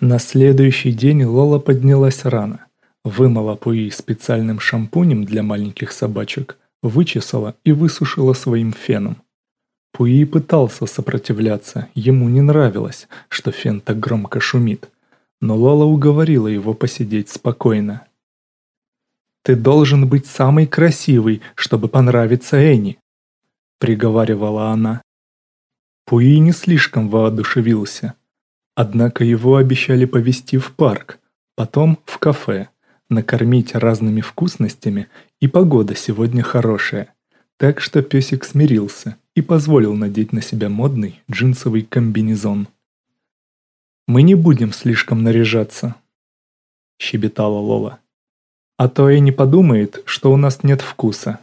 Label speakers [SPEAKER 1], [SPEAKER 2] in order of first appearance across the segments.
[SPEAKER 1] На следующий день Лола поднялась рано, вымыла Пуи специальным шампунем для маленьких собачек, вычесала и высушила своим феном. Пуи пытался сопротивляться, ему не нравилось, что фен так громко шумит, но Лола уговорила его посидеть спокойно. «Ты должен быть самый красивый, чтобы понравиться Энни», — приговаривала она. Пуи не слишком воодушевился, Однако его обещали повезти в парк, потом в кафе, накормить разными вкусностями, и погода сегодня хорошая. Так что песик смирился и позволил надеть на себя модный джинсовый комбинезон. «Мы не будем слишком наряжаться», — щебетала Лола. «А то и не подумает, что у нас нет вкуса.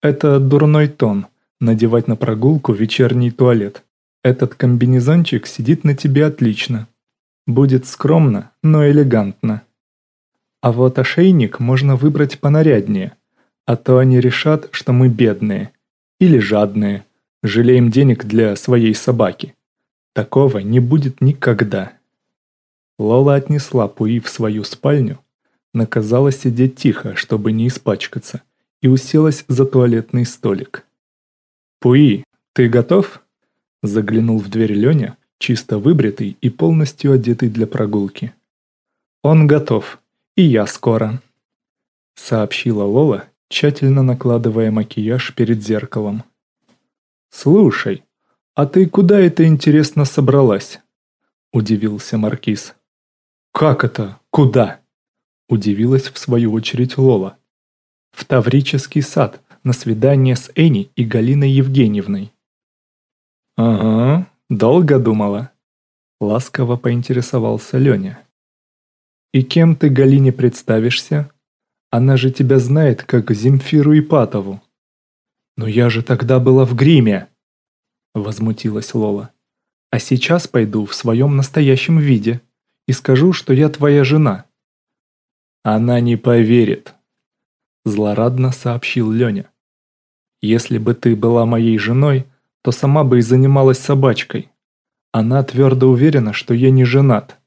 [SPEAKER 1] Это дурной тон — надевать на прогулку вечерний туалет. Этот комбинезончик сидит на тебе отлично. Будет скромно, но элегантно. А вот ошейник можно выбрать понаряднее, а то они решат, что мы бедные или жадные, жалеем денег для своей собаки. Такого не будет никогда. Лола отнесла Пуи в свою спальню, наказала сидеть тихо, чтобы не испачкаться, и уселась за туалетный столик. «Пуи, ты готов?» Заглянул в дверь Леня, чисто выбритый и полностью одетый для прогулки. «Он готов, и я скоро», — сообщила Лола, тщательно накладывая макияж перед зеркалом. «Слушай, а ты куда это, интересно, собралась?» — удивился Маркиз. «Как это? Куда?» — удивилась в свою очередь Лола. «В Таврический сад, на свидание с Энни и Галиной Евгеньевной. «Ага, долго думала?» Ласково поинтересовался Леня. «И кем ты Галине представишься? Она же тебя знает, как Земфиру Ипатову». «Но я же тогда была в гриме!» Возмутилась Лола. «А сейчас пойду в своем настоящем виде и скажу, что я твоя жена». «Она не поверит», злорадно сообщил Леня. «Если бы ты была моей женой, то сама бы и занималась собачкой. Она твердо уверена, что я не женат.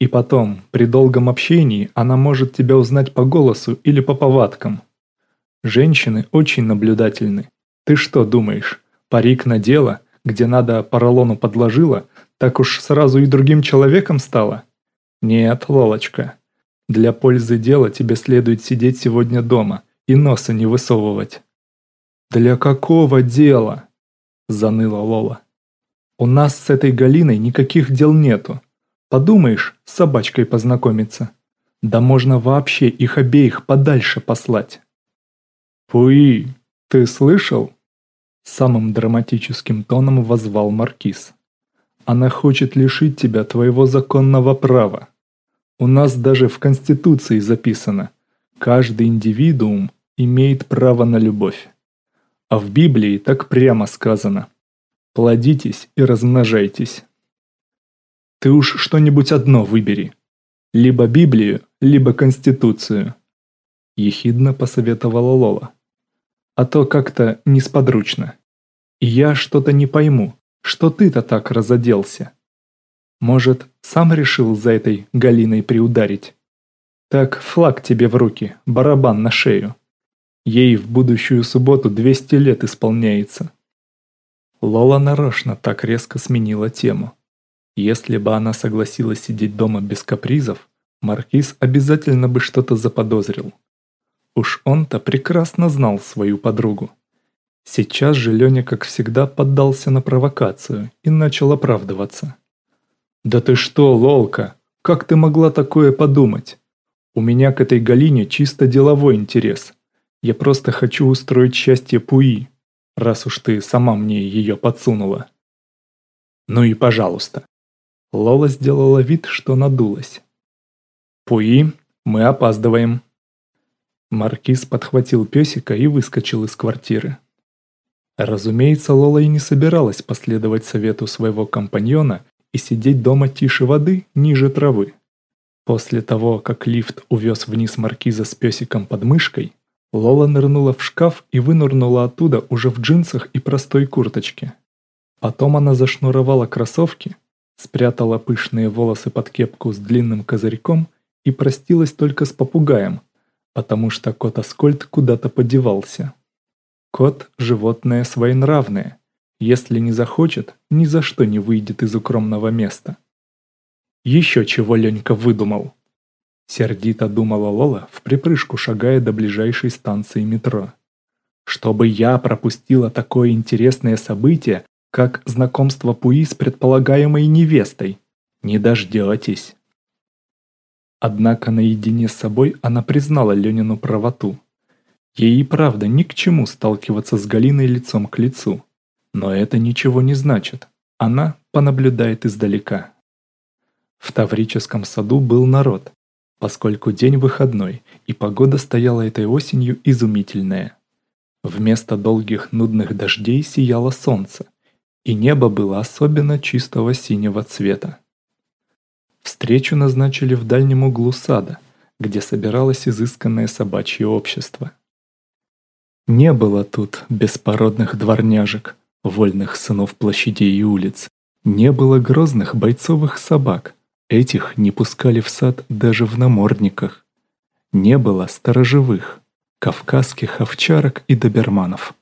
[SPEAKER 1] И потом, при долгом общении, она может тебя узнать по голосу или по повадкам. Женщины очень наблюдательны. Ты что думаешь, парик надела, где надо поролону подложила, так уж сразу и другим человеком стала? Нет, Лолочка. Для пользы дела тебе следует сидеть сегодня дома и носа не высовывать. Для какого дела? – заныла Лола. «У нас с этой Галиной никаких дел нету. Подумаешь, с собачкой познакомиться. Да можно вообще их обеих подальше послать». «Пуи, ты слышал?» Самым драматическим тоном возвал Маркиз. «Она хочет лишить тебя твоего законного права. У нас даже в Конституции записано, каждый индивидуум имеет право на любовь. А в Библии так прямо сказано. Плодитесь и размножайтесь. Ты уж что-нибудь одно выбери. Либо Библию, либо Конституцию. Ехидно посоветовала Лола. А то как-то несподручно. И я что-то не пойму, что ты-то так разоделся. Может, сам решил за этой Галиной приударить? Так флаг тебе в руки, барабан на шею. Ей в будущую субботу 200 лет исполняется. Лола нарочно так резко сменила тему. Если бы она согласилась сидеть дома без капризов, Маркиз обязательно бы что-то заподозрил. Уж он-то прекрасно знал свою подругу. Сейчас же Леня, как всегда, поддался на провокацию и начал оправдываться. «Да ты что, Лолка, как ты могла такое подумать? У меня к этой Галине чисто деловой интерес. Я просто хочу устроить счастье Пуи, раз уж ты сама мне ее подсунула. Ну и пожалуйста. Лола сделала вид, что надулась. Пуи, мы опаздываем. Маркиз подхватил песика и выскочил из квартиры. Разумеется, Лола и не собиралась последовать совету своего компаньона и сидеть дома тише воды, ниже травы. После того, как лифт увез вниз Маркиза с песиком под мышкой, Лола нырнула в шкаф и вынырнула оттуда уже в джинсах и простой курточке. Потом она зашнуровала кроссовки, спрятала пышные волосы под кепку с длинным козырьком и простилась только с попугаем, потому что кот Аскольд куда-то подевался. Кот – животное своенравное. Если не захочет, ни за что не выйдет из укромного места. Еще чего Ленька выдумал. Сердито думала Лола, в припрыжку шагая до ближайшей станции метро. Чтобы я пропустила такое интересное событие, как знакомство Пуи с предполагаемой невестой. Не дождетесь. Однако наедине с собой она признала Ленину правоту. Ей и правда ни к чему сталкиваться с Галиной лицом к лицу. Но это ничего не значит. Она понаблюдает издалека. В Таврическом саду был народ, поскольку день выходной, и погода стояла этой осенью изумительная. Вместо долгих нудных дождей сияло солнце, и небо было особенно чистого синего цвета. Встречу назначили в дальнем углу сада, где собиралось изысканное собачье общество. Не было тут беспородных дворняжек, вольных сынов площадей и улиц. Не было грозных бойцовых собак, этих не пускали в сад даже в намордниках. Не было сторожевых, кавказских овчарок и доберманов.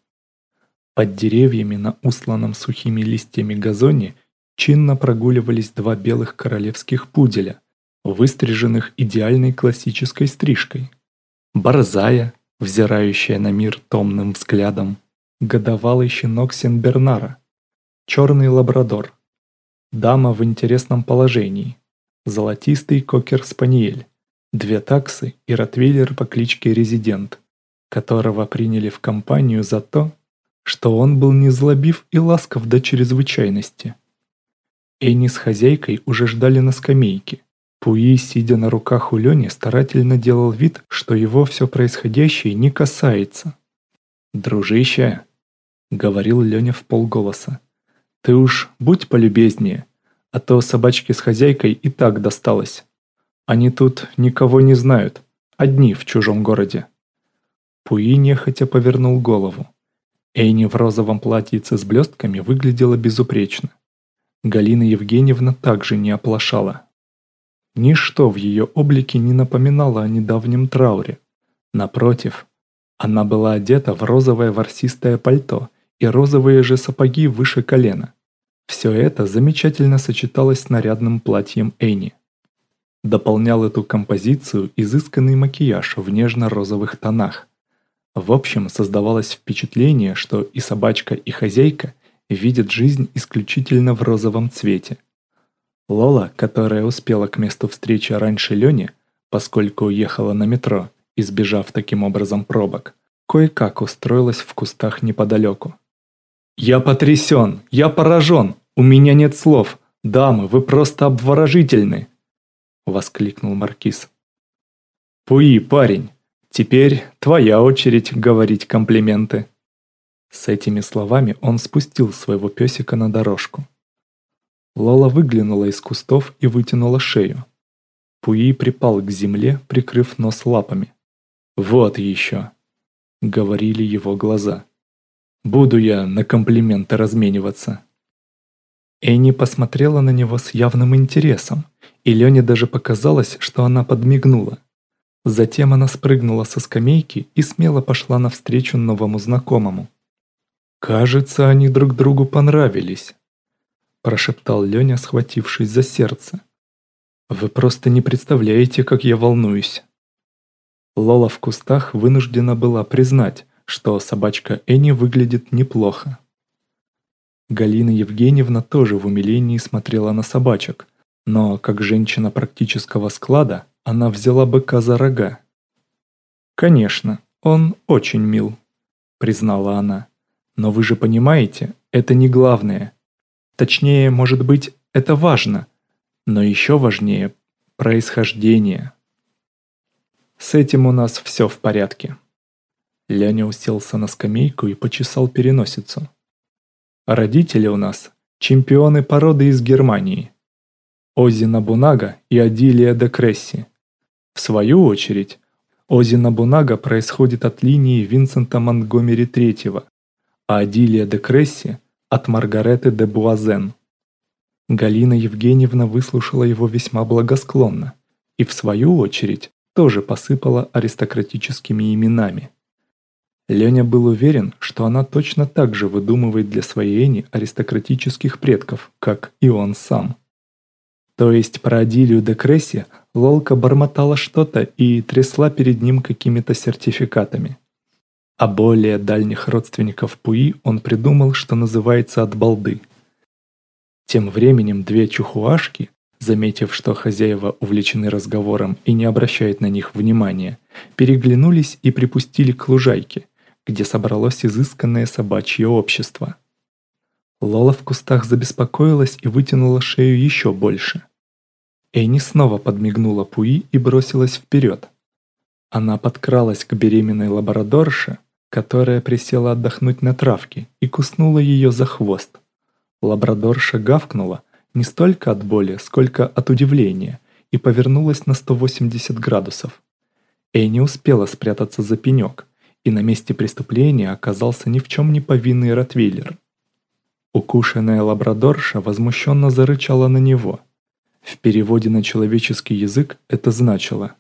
[SPEAKER 1] Под деревьями на усланном сухими листьями газоне чинно прогуливались два белых королевских пуделя, выстриженных идеальной классической стрижкой. Борзая, взирающая на мир томным взглядом, годовалый щенок Сенбернара, черный лабрадор, дама в интересном положении, золотистый кокер-спаниель, две таксы и ротвейлер по кличке Резидент, которого приняли в компанию за то, что он был незлобив и ласков до чрезвычайности. Энни с хозяйкой уже ждали на скамейке. Пуи, сидя на руках у Лени, старательно делал вид, что его все происходящее не касается. «Дружище», — говорил Леня в полголоса, — «ты уж будь полюбезнее, а то собачке с хозяйкой и так досталось. Они тут никого не знают, одни в чужом городе». Пуи нехотя повернул голову. Эйни в розовом платьице с блестками выглядела безупречно. Галина Евгеньевна также не оплошала. Ничто в ее облике не напоминало о недавнем трауре. Напротив, она была одета в розовое ворсистое пальто и розовые же сапоги выше колена. Все это замечательно сочеталось с нарядным платьем Эйни. Дополнял эту композицию изысканный макияж в нежно-розовых тонах – в общем, создавалось впечатление, что и собачка, и хозяйка видят жизнь исключительно в розовом цвете. Лола, которая успела к месту встречи раньше Лёни, поскольку уехала на метро, избежав таким образом пробок, кое-как устроилась в кустах неподалеку. «Я потрясен! Я поражен! У меня нет слов! Дамы, вы просто обворожительны!» — воскликнул Маркиз. «Пуи, парень, Теперь твоя очередь говорить комплименты». С этими словами он спустил своего песика на дорожку. Лола выглянула из кустов и вытянула шею. Пуи припал к земле, прикрыв нос лапами. «Вот еще!» — говорили его глаза. «Буду я на комплименты размениваться». Энни посмотрела на него с явным интересом, и Лене даже показалось, что она подмигнула. Затем она спрыгнула со скамейки и смело пошла навстречу новому знакомому. «Кажется, они друг другу понравились», – прошептал Леня, схватившись за сердце. «Вы просто не представляете, как я волнуюсь». Лола в кустах вынуждена была признать, что собачка Энни выглядит неплохо. Галина Евгеньевна тоже в умилении смотрела на собачек, но как женщина практического склада она взяла быка за рога. «Конечно, он очень мил», — признала она. «Но вы же понимаете, это не главное. Точнее, может быть, это важно, но еще важнее — происхождение». С этим у нас все в порядке. Ляня уселся на скамейку и почесал переносицу. Родители у нас – чемпионы породы из Германии. Ози Набунага и Адилия де Кресси. В свою очередь, Ози Набунага происходит от линии Винсента Монтгомери III, а Адилия де Кресси – от Маргареты де Буазен. Галина Евгеньевна выслушала его весьма благосклонно и, в свою очередь, тоже посыпала аристократическими именами. Леня был уверен, что она точно так же выдумывает для своей Эни аристократических предков, как и он сам. То есть про Адилию де Кресси Лолка бормотала что-то и трясла перед ним какими-то сертификатами. А более дальних родственников Пуи он придумал, что называется от балды. Тем временем две чухуашки, заметив, что хозяева увлечены разговором и не обращают на них внимания, переглянулись и припустили к лужайке – где собралось изысканное собачье общество. Лола в кустах забеспокоилась и вытянула шею еще больше. Эйни снова подмигнула Пуи и бросилась вперед. Она подкралась к беременной лабрадорше, которая присела отдохнуть на травке и куснула ее за хвост. Лабрадорша гавкнула не столько от боли, сколько от удивления и повернулась на 180 градусов. Эйни успела спрятаться за пенек – и на месте преступления оказался ни в чем не повинный Ротвейлер. Укушенная лабрадорша возмущенно зарычала на него. В переводе на человеческий язык это значило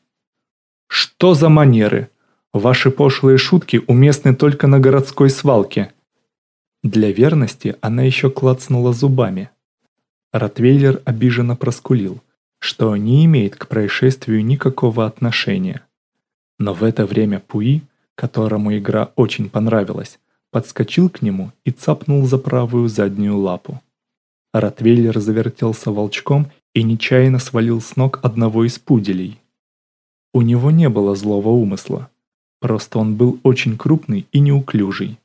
[SPEAKER 1] «Что за манеры? Ваши пошлые шутки уместны только на городской свалке». Для верности она еще клацнула зубами. Ротвейлер обиженно проскулил, что не имеет к происшествию никакого отношения. Но в это время Пуи – которому игра очень понравилась, подскочил к нему и цапнул за правую заднюю лапу. Ротвейлер завертелся волчком и нечаянно свалил с ног одного из пуделей. У него не было злого умысла, просто он был очень крупный и неуклюжий.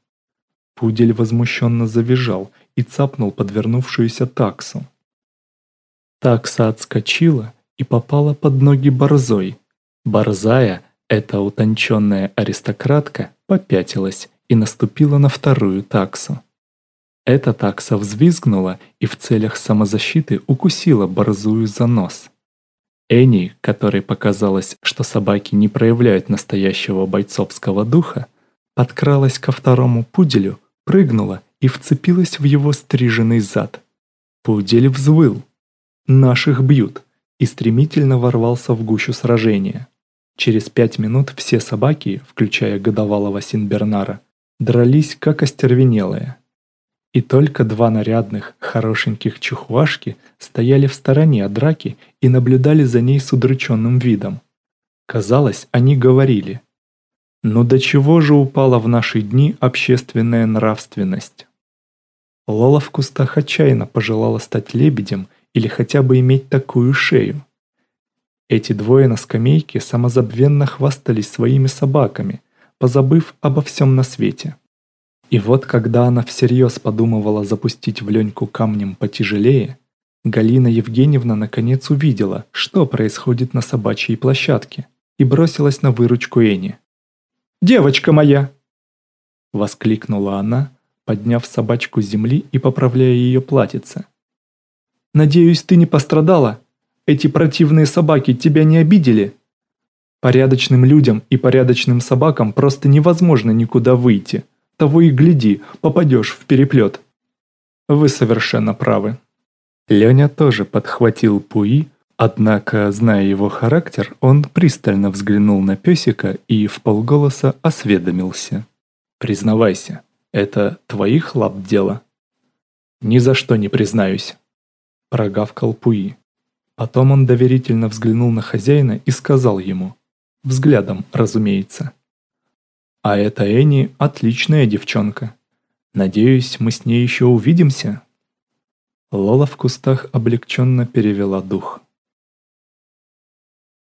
[SPEAKER 1] Пудель возмущенно завизжал и цапнул подвернувшуюся таксу. Такса отскочила и попала под ноги борзой. Борзая эта утонченная аристократка попятилась и наступила на вторую таксу. Эта такса взвизгнула и в целях самозащиты укусила борзую за нос. Энни, которой показалось, что собаки не проявляют настоящего бойцовского духа, подкралась ко второму пуделю, прыгнула и вцепилась в его стриженный зад. Пудель взвыл. «Наших бьют!» и стремительно ворвался в гущу сражения. Через пять минут все собаки, включая годовалого Синбернара, дрались как остервенелые. И только два нарядных, хорошеньких чухуашки стояли в стороне от драки и наблюдали за ней с удрученным видом. Казалось, они говорили «Ну до чего же упала в наши дни общественная нравственность?» Лола в кустах отчаянно пожелала стать лебедем или хотя бы иметь такую шею. Эти двое на скамейке самозабвенно хвастались своими собаками, позабыв обо всем на свете. И вот когда она всерьез подумывала запустить в Леньку камнем потяжелее, Галина Евгеньевна наконец увидела, что происходит на собачьей площадке, и бросилась на выручку Эни. «Девочка моя!» Воскликнула она, подняв собачку с земли и поправляя ее платьице. «Надеюсь, ты не пострадала?» Эти противные собаки тебя не обидели? Порядочным людям и порядочным собакам просто невозможно никуда выйти. Того и гляди, попадешь в переплет. Вы совершенно правы. Леня тоже подхватил Пуи, однако, зная его характер, он пристально взглянул на песика и в полголоса осведомился. «Признавайся, это твоих лап дело?» «Ни за что не признаюсь», – прогавкал Пуи. Потом он доверительно взглянул на хозяина и сказал ему, взглядом, разумеется. «А эта Энни отличная девчонка. Надеюсь, мы с ней еще увидимся?» Лола в кустах облегченно перевела дух.